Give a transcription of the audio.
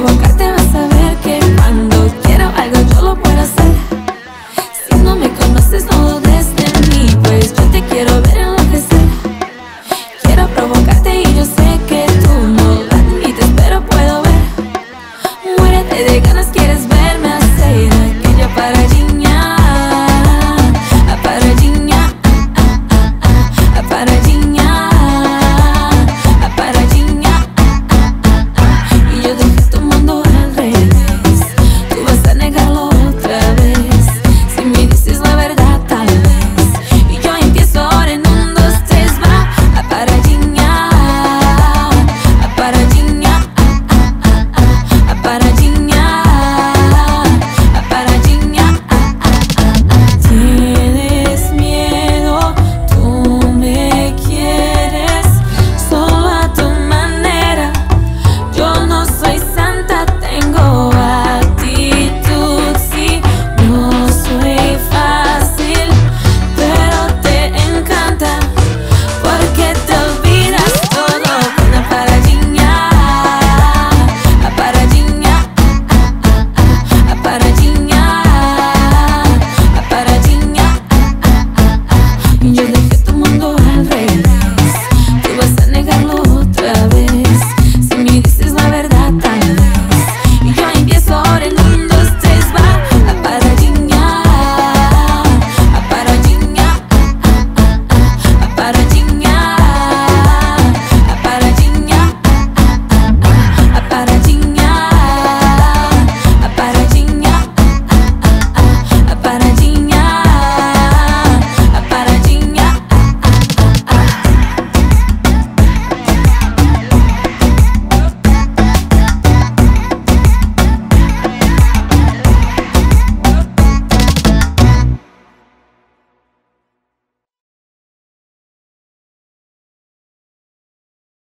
provocar até para allí.